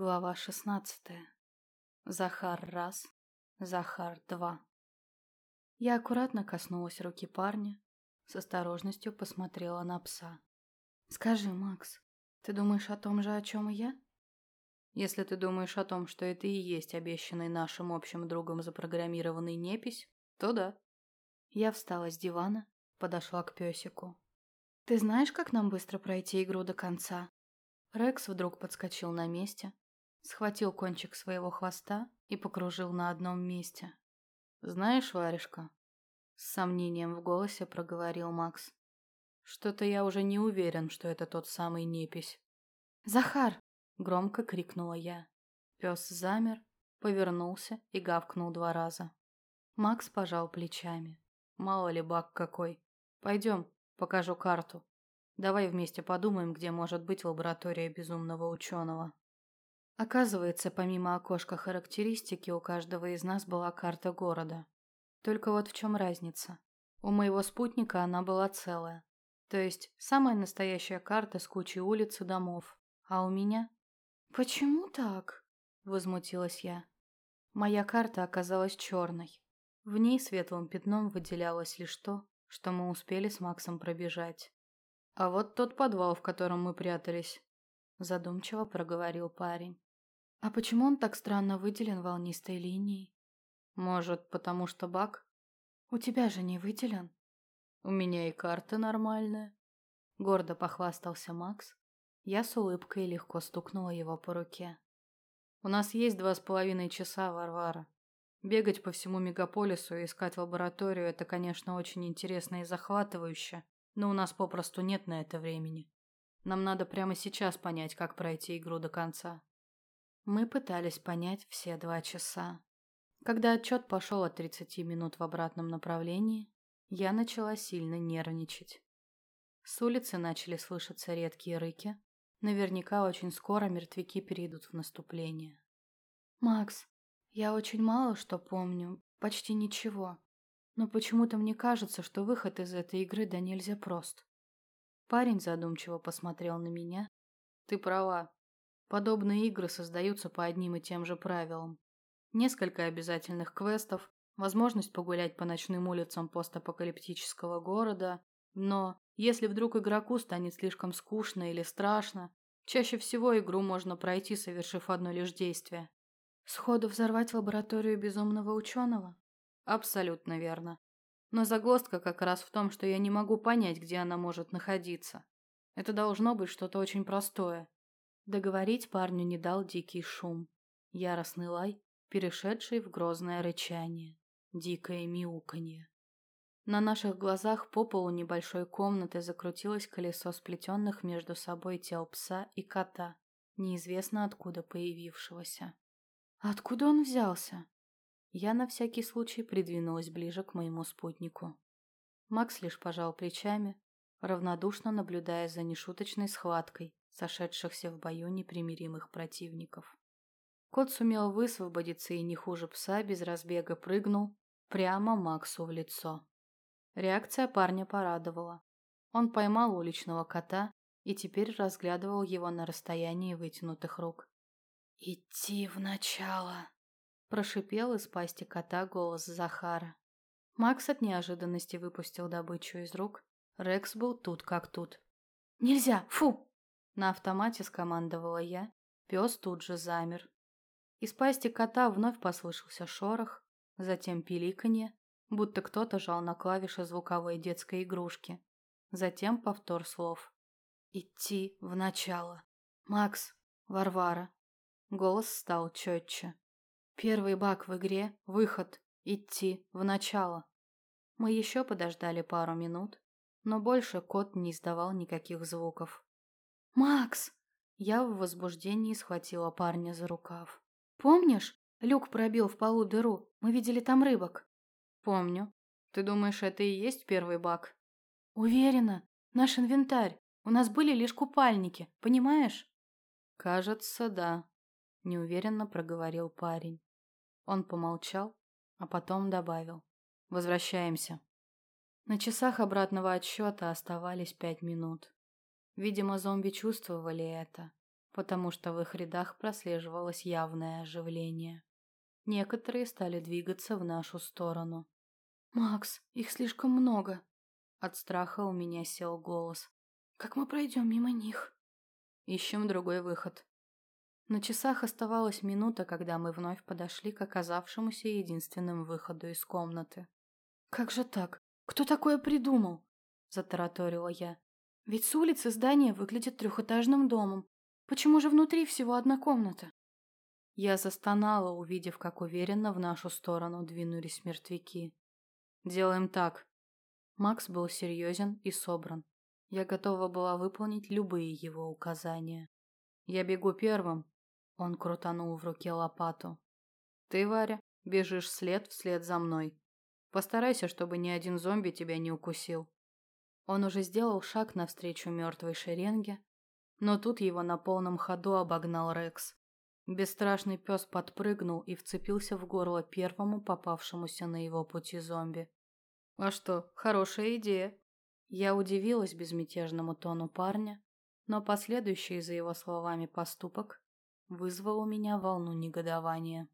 Глава шестнадцатая. Захар раз, Захар два. Я аккуратно коснулась руки парня, с осторожностью посмотрела на пса. «Скажи, Макс, ты думаешь о том же, о чем и я?» «Если ты думаешь о том, что это и есть обещанный нашим общим другом запрограммированный непись, то да». Я встала с дивана, подошла к песику. «Ты знаешь, как нам быстро пройти игру до конца?» Рекс вдруг подскочил на месте, схватил кончик своего хвоста и покружил на одном месте. «Знаешь, варежка?» С сомнением в голосе проговорил Макс. «Что-то я уже не уверен, что это тот самый непись». «Захар!» — громко крикнула я. Пес замер, повернулся и гавкнул два раза. Макс пожал плечами. «Мало ли баг какой. Пойдем, покажу карту». Давай вместе подумаем, где может быть лаборатория безумного ученого. Оказывается, помимо окошка характеристики, у каждого из нас была карта города. Только вот в чем разница. У моего спутника она была целая. То есть, самая настоящая карта с кучей улиц и домов. А у меня? «Почему так?» – возмутилась я. Моя карта оказалась черной. В ней светлым пятном выделялось лишь то, что мы успели с Максом пробежать. «А вот тот подвал, в котором мы прятались», – задумчиво проговорил парень. «А почему он так странно выделен волнистой линией?» «Может, потому что баг?» «У тебя же не выделен?» «У меня и карта нормальная», – гордо похвастался Макс. Я с улыбкой легко стукнула его по руке. «У нас есть два с половиной часа, Варвара. Бегать по всему мегаполису и искать лабораторию – это, конечно, очень интересно и захватывающе, но у нас попросту нет на это времени. Нам надо прямо сейчас понять, как пройти игру до конца. Мы пытались понять все два часа. Когда отчет пошел от 30 минут в обратном направлении, я начала сильно нервничать. С улицы начали слышаться редкие рыки. Наверняка очень скоро мертвяки перейдут в наступление. «Макс, я очень мало что помню, почти ничего. Но почему-то мне кажется, что выход из этой игры да нельзя прост. Парень задумчиво посмотрел на меня. Ты права. Подобные игры создаются по одним и тем же правилам. Несколько обязательных квестов, возможность погулять по ночным улицам постапокалиптического города, но если вдруг игроку станет слишком скучно или страшно, чаще всего игру можно пройти, совершив одно лишь действие. Сходу взорвать лабораторию безумного ученого? Абсолютно верно. Но загвоздка как раз в том, что я не могу понять, где она может находиться. Это должно быть что-то очень простое. Договорить парню не дал дикий шум. Яростный лай, перешедший в грозное рычание. Дикое мяуканье. На наших глазах по полу небольшой комнаты закрутилось колесо сплетенных между собой тел пса и кота, неизвестно откуда появившегося. Откуда он взялся? Я на всякий случай придвинулась ближе к моему спутнику. Макс лишь пожал плечами, равнодушно наблюдая за нешуточной схваткой сошедшихся в бою непримиримых противников. Кот сумел высвободиться и не хуже пса без разбега прыгнул прямо Максу в лицо. Реакция парня порадовала. Он поймал уличного кота и теперь разглядывал его на расстоянии вытянутых рук. «Идти в начало!» Прошипел из пасти кота голос Захара. Макс от неожиданности выпустил добычу из рук. Рекс был тут как тут. «Нельзя! Фу!» На автомате скомандовала я. Пес тут же замер. Из пасти кота вновь послышался шорох, затем пиликанье, будто кто-то жал на клавиши звуковой детской игрушки. Затем повтор слов. «Идти в начало». «Макс, Варвара». Голос стал четче. Первый баг в игре – выход, идти, в начало. Мы еще подождали пару минут, но больше кот не издавал никаких звуков. «Макс!» Я в возбуждении схватила парня за рукав. «Помнишь, люк пробил в полу дыру? Мы видели там рыбок». «Помню. Ты думаешь, это и есть первый баг?» «Уверена. Наш инвентарь. У нас были лишь купальники, понимаешь?» «Кажется, да», – неуверенно проговорил парень. Он помолчал, а потом добавил. «Возвращаемся». На часах обратного отсчета оставались пять минут. Видимо, зомби чувствовали это, потому что в их рядах прослеживалось явное оживление. Некоторые стали двигаться в нашу сторону. «Макс, их слишком много!» От страха у меня сел голос. «Как мы пройдем мимо них?» «Ищем другой выход». На часах оставалась минута, когда мы вновь подошли к оказавшемуся единственным выходу из комнаты. «Как же так? Кто такое придумал?» – затараторила я. «Ведь с улицы здание выглядит трехэтажным домом. Почему же внутри всего одна комната?» Я застонала, увидев, как уверенно в нашу сторону двинулись мертвяки. «Делаем так». Макс был серьезен и собран. Я готова была выполнить любые его указания. «Я бегу первым», — он крутанул в руке лопату. «Ты, Варя, бежишь след вслед за мной. Постарайся, чтобы ни один зомби тебя не укусил». Он уже сделал шаг навстречу мертвой шеренге, но тут его на полном ходу обогнал Рекс. Бесстрашный пес подпрыгнул и вцепился в горло первому попавшемуся на его пути зомби. «А что, хорошая идея!» Я удивилась безмятежному тону парня, но последующий за его словами поступок вызвал у меня волну негодования.